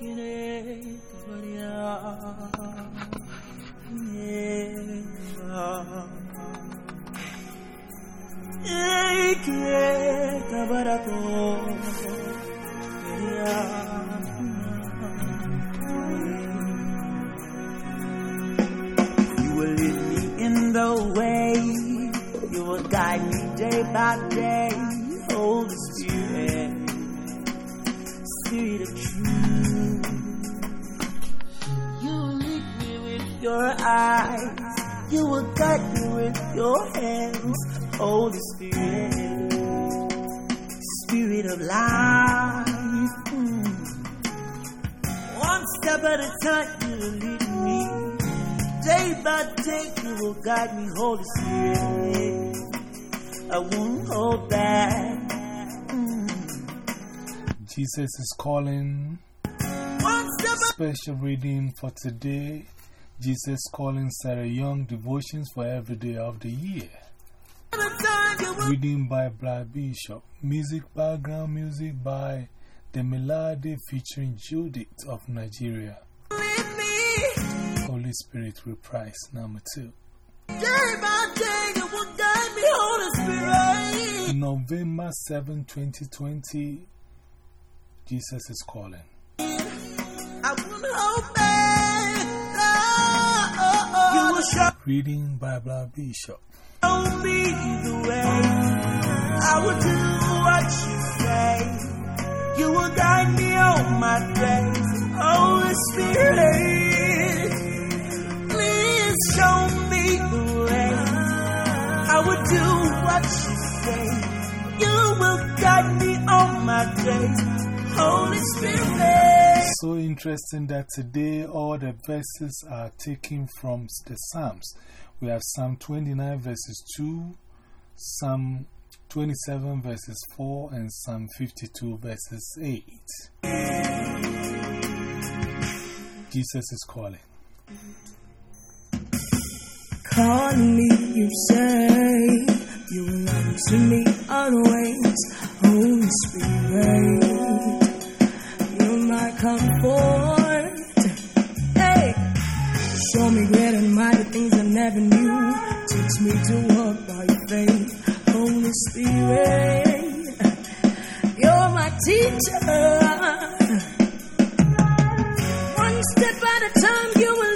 You guide me with your hands. Holy Spirit, Spirit of life. Mm. One step at a time, you will lead me. Day by day, you will guide me, Holy Spirit. I won't hold back. Jesus is calling. Special reading for today. Jesus calling Sarah Young devotions for every day of the year. Reading by Black Bishop. Music background music by Demilade featuring Judith of Nigeria. Holy Spirit reprise number two. Day. November 7, 2020. Jesus is calling. Reading by Black Bishop. the way. I do what you say. You will guide me on my days. Holy Spirit, please show me the way. I will do what you say. You will guide me on my days. Holy Spirit. So interesting that today all the verses are taken from the Psalms. We have Psalm 29 verses 2, Psalm 27 verses 4, and Psalm 52 verses 8. Jesus is calling. Call me, you say, you will answer me always. Holy Spirit, comfort. Hey, show me great and mighty things I never knew. Teach me to walk by faith. Holy Spirit, you're my teacher. One step at a time, you will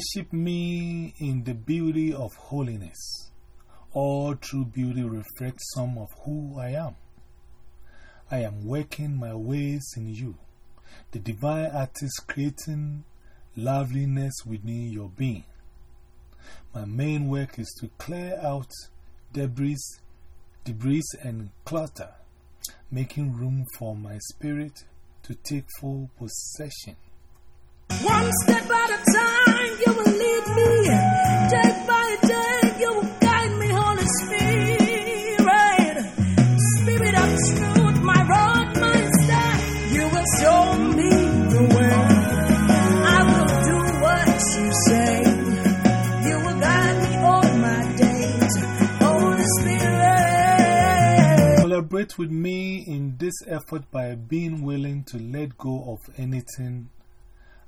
Worship me in the beauty of holiness. All true beauty reflects some of who I am. I am working my ways in you, the divine artist creating loveliness within your being. My main work is to clear out debris, debris and clutter, making room for my spirit to take full possession. One step at a time, you will lead me. Day you will guide me, Holy my road, my step. You will show me the way. I will do what you say. You will guide me all my with me in this effort by being willing to let go of anything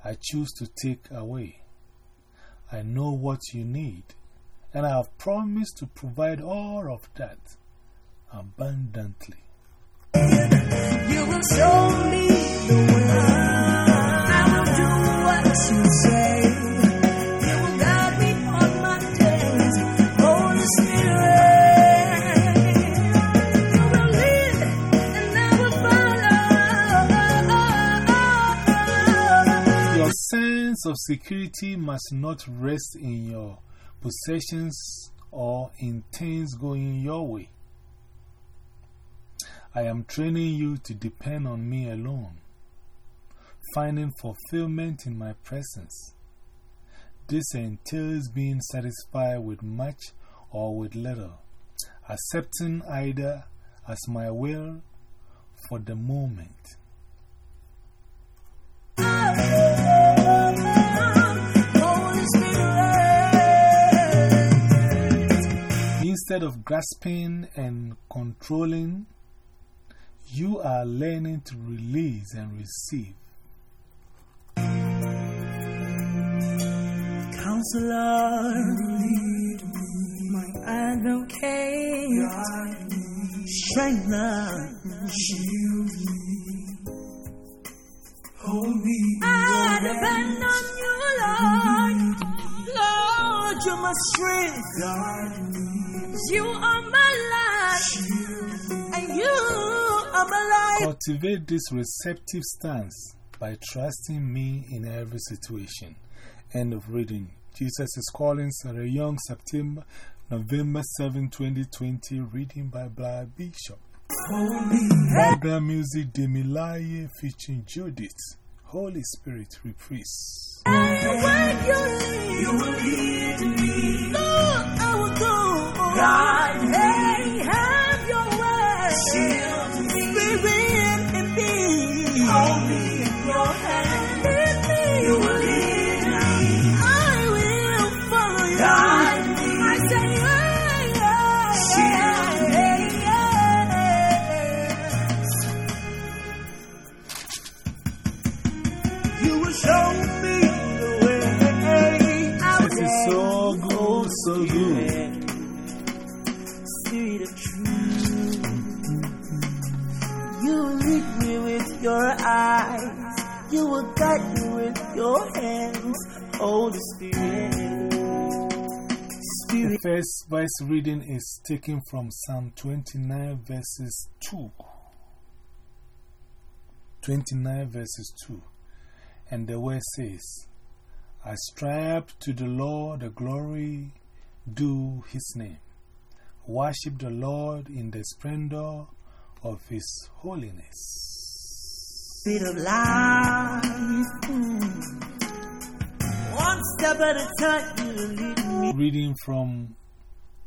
I choose to take away. I know what you need, and I have promised to provide all of that abundantly. You will show me the way. Of security must not rest in your possessions or in things going your way. I am training you to depend on me alone, finding fulfillment in my presence. This entails being satisfied with much or with little, accepting either as my will for the moment. Instead of grasping and controlling, you are learning to release and receive. Counselor, lead me, my advocate, strengthener, shield me, hold me. I depend on you, Lord. Lord, you're my strength. Guard me. You are my life, and you are my life. Cultivate this receptive stance by trusting me in every situation. End of reading. Jesus is calling Sarah Young, September, November 7, 2020, reading by Blair Bishop. Background music Demilade featuring Judith. Holy Spirit reprise. Your eyes. You will guide me with your hands. Holy Spirit. The first verse reading is taken from Psalm 29, verses 2. 29, verses 2. And the word says, Ascribe to the Lord the glory due his name. Worship the Lord in the splendor of his holiness. Spirit of life. Mm. One step at a time, you lead me. Reading from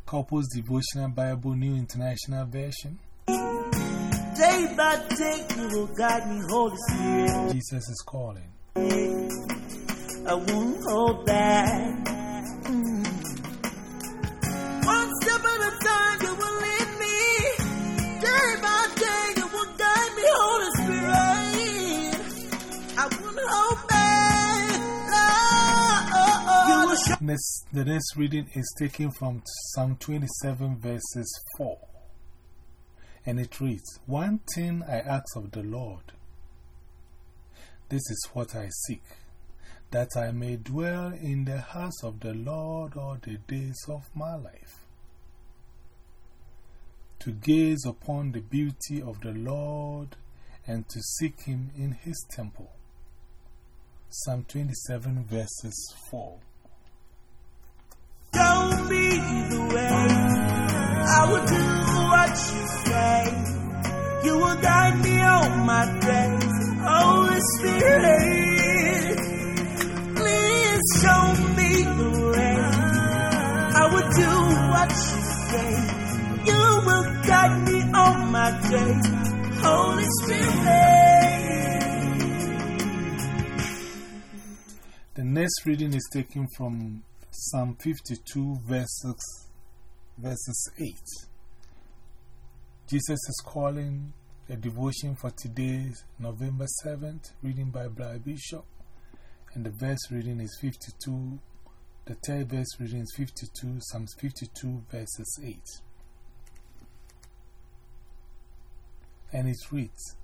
Couples Devotional Bible New International Version. Day by day, you will guide me, Holy Spirit. Jesus is calling. I won't hold back. Next, the next reading is taken from Psalm 27, verses 4. And it reads One thing I ask of the Lord, this is what I seek, that I may dwell in the house of the Lord all the days of my life, to gaze upon the beauty of the Lord and to seek Him in His temple. Psalm 27, verses 4. Me the way. I will do what you say. You will guide me on my days. Holy Spirit, please show me the way. I will do what you say. You will guide me on my days. Holy Spirit. The next reading is taken from Psalm 52, verses, verses 8. Jesus is calling a devotion for today, November 7th, reading by Black Bishop. And the verse reading is 52. The third verse reading is 52, Psalms 52, verses 8. And it reads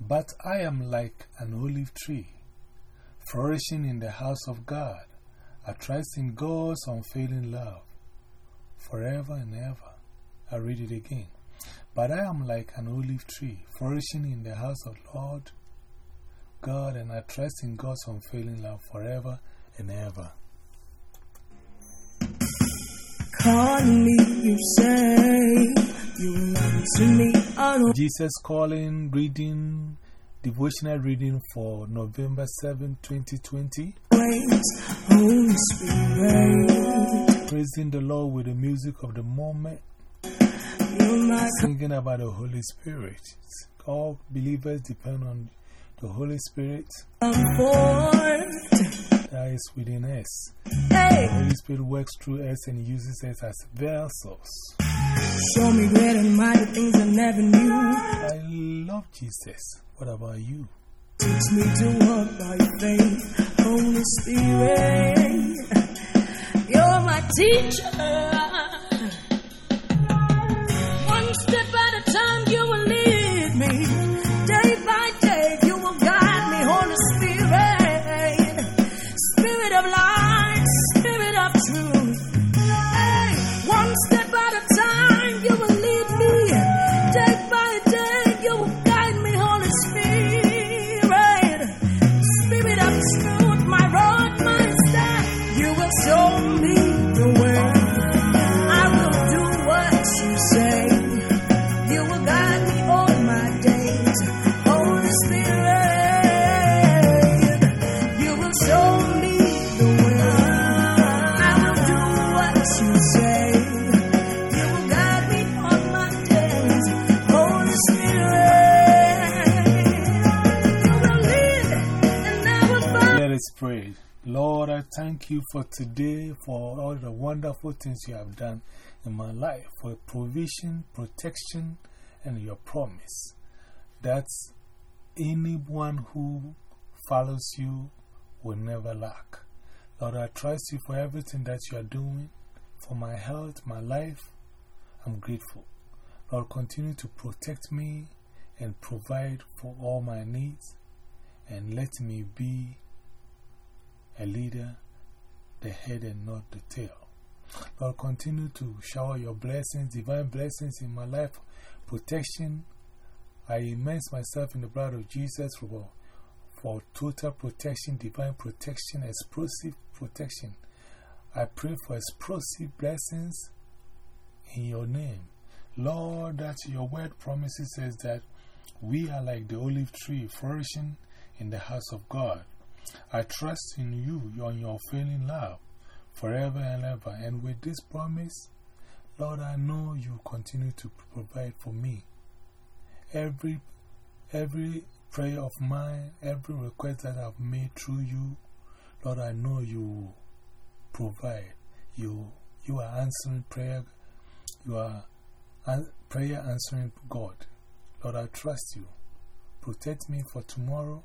But I am like an olive tree flourishing in the house of God. I trust in God's unfailing love forever and ever. I read it again. But I am like an olive tree flourishing in the house of Lord God, and I trust in God's unfailing love forever and ever. Call me, you say, you will answer me. Jesus calling, reading, devotional reading for November 7, 2020. wait, Holy Spirit. Praising the Lord with the music of the moment. Singing about the Holy Spirit. All believers depend on the Holy Spirit that is within us. Hey, Holy Spirit works through us and uses us as vessels. show me great and mighty things I never knew. I love Jesus. What about you? Teach me to walk by faith, Holy Spirit. You're my teacher. You for today, for all the wonderful things you have done in my life, for provision, protection, and your promise that anyone who follows you will never lack. Lord, I trust you for everything that you are doing, for my health, my life. I'm grateful. Lord, continue to protect me and provide for all my needs, and let me be a leader, the head and not the tail. Lord, continue to shower your blessings, divine blessings in my life, protection. I immerse myself in the blood of Jesus for, for total protection, divine protection, explosive protection. I pray for explosive blessings in your name. Lord, that your word promises us that we are like the olive tree flourishing in the house of God. I trust in you, on your failing love, forever and ever. And with this promise, Lord, I know you continue to provide for me. Every, every prayer of mine, every request that I've made through you, Lord, I know you provide. You, you are answering prayer. You are an prayer answering God. Lord, I trust you. Protect me for tomorrow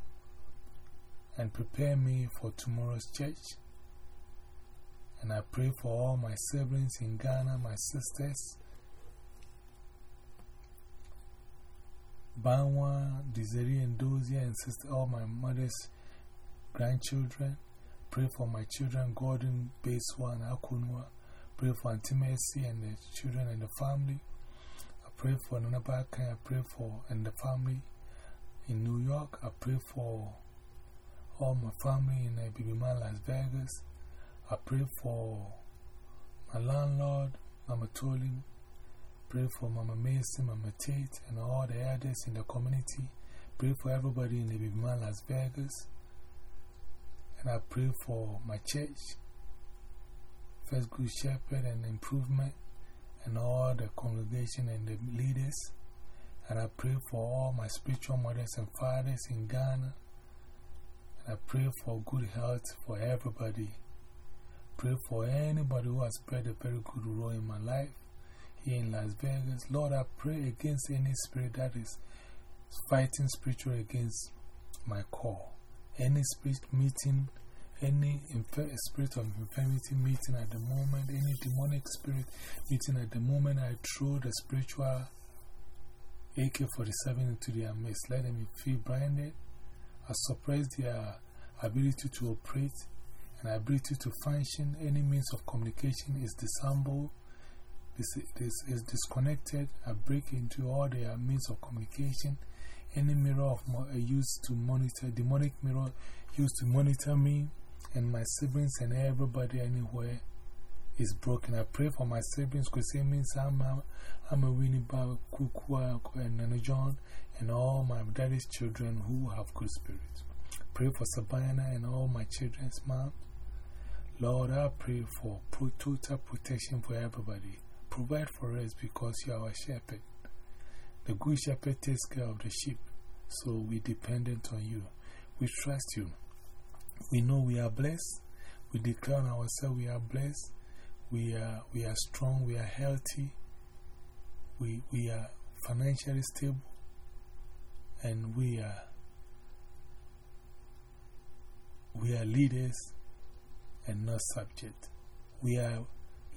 and prepare me for tomorrow's church. And I pray for all my siblings in Ghana, my sisters, Banwa, Desiree, and Dozier, and sister, all my mother's grandchildren. Pray for my children, Gordon, Baswa, and Akunwa. Pray for Auntie Mercy and the children and the family. I pray for Nanabaka. I pray for and the family in New York. I pray for all my family in Bibiman, Las Vegas. I pray for my landlord, Mama Tolin. Pray for Mama Mason, Mama Tate, and all the elders in the community. Pray for everybody in Bibiman, Las Vegas. And I pray for my church, First Good Shepherd and Improvement, and all the congregation and the leaders. And I pray for all my spiritual mothers and fathers in Ghana. And I pray for good health for everybody. Pray for anybody who has played a very good role in my life here in Las Vegas. Lord, I pray against any spirit that is fighting spiritual against my call. Any spirit meeting, any spirit of infirmity meeting at the moment, any demonic spirit meeting at the moment, I throw the spiritual AK 47 into their midst. Let them feel blinded. I suppress their ability to operate and ability to function. Any means of communication is dissembled, this, this is disconnected. I break into all their means of communication. Any mirror of uh, used to monitor, demonic mirror used to monitor me and my siblings and everybody anywhere is broken. I pray for my siblings I'm a, I'm a Winnie Bar, Kukua, and Nana John, and all my daddy's children who have good spirits. Pray for Sabina and all my children's moms. Lord, I pray for total protection for everybody. Provide for us because you are our shepherd. The good shepherd takes care of the sheep, so we're dependent on you. We trust you. We know we are blessed. We declare ourselves we are blessed, we are, we are strong, we are healthy, we, we are financially stable, and we are, we are leaders and not subject. We are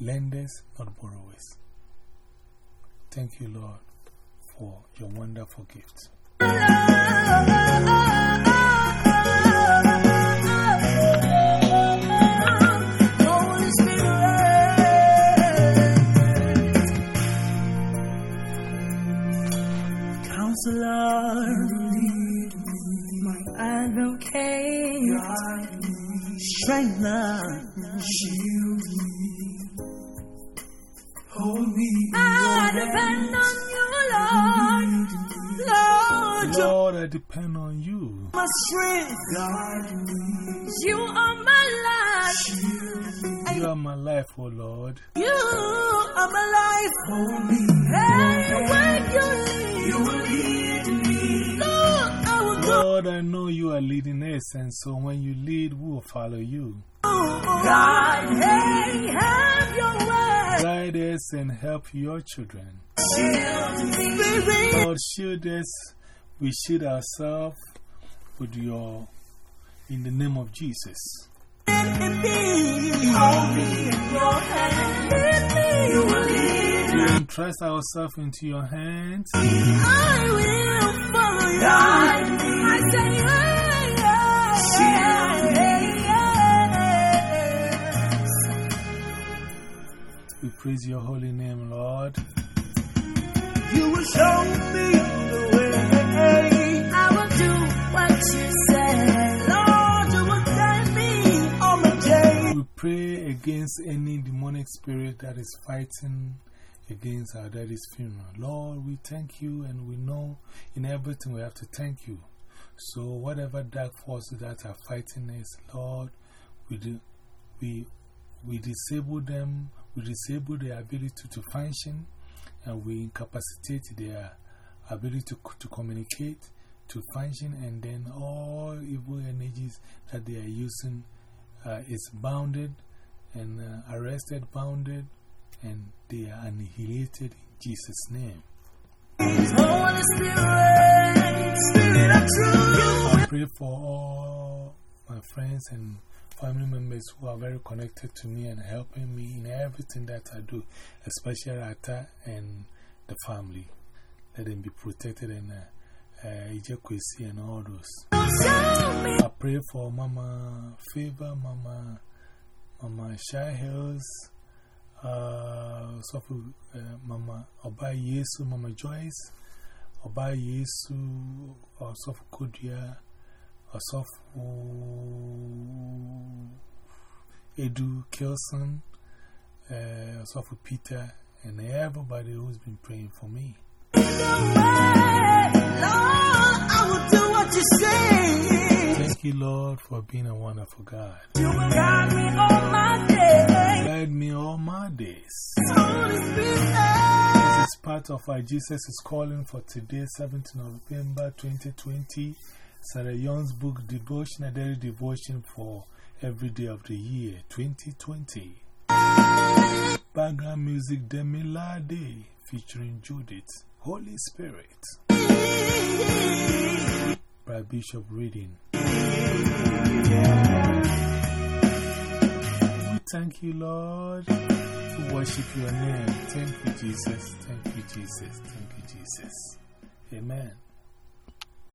lenders, not borrowers. Thank you, Lord, for your wonderful gift. Counselor, my advocate, strengthener, shield me, hold me. I depend on you, Lord. Lord, you're Lord, I depend on you. my strength. Guide me. You are my life. You are my life, O Lord. You are my life. Hold me. Lord, I know you are leading us, and so when you lead, we will follow you. God, hey, have your way. Guide us and help your children. Shield me. Spirit, Lord, shield us. We shield ourselves with your, in the name of Jesus. in me. Hold me in your hand. Lead me. You will lead We me. ourselves into your hands. I will follow you. We praise your holy name, Lord. You will show me the way. I will do what you say. Lord, you will guide me on my day. We pray against any demonic spirit that is fighting against our daddy's funeral. Lord, we thank you and we know in everything we have to thank you. So, whatever dark forces that are fighting us, Lord, we, do, we, we disable them, we disable their ability to function, and we incapacitate their ability to, to communicate, to function, and then all evil energies that they are using uh, is bounded and uh, arrested, bounded, and they are annihilated in Jesus' name. I pray for all my friends and family members who are very connected to me and helping me in everything that I do, especially Ata and the family. Let them be protected and uh, uh, and all those. I pray for Mama Favor, Mama, Mama Shy Hills, uh, so for, uh, Mama Oba Yesu, Mama Joyce, Oba Yesu, also for Kudia, also for Edu Kelson, uh, also for Peter, and everybody who's been praying for me. Lord, I will do what you say. Thank you, Lord, for being a wonderful God. You will guide me all my days. Guide me all my days. This is part of our Jesus is Calling for today, 7th November 2020. Sarah Young's book, Devotion, a daily devotion for every day of the year, 2020. Background music, Demilade, featuring Judith, Holy Spirit. By Bishop Reading. We Thank you, Lord. We worship your name. Thank you, Jesus. Thank you, Jesus. Thank you, Jesus. Amen.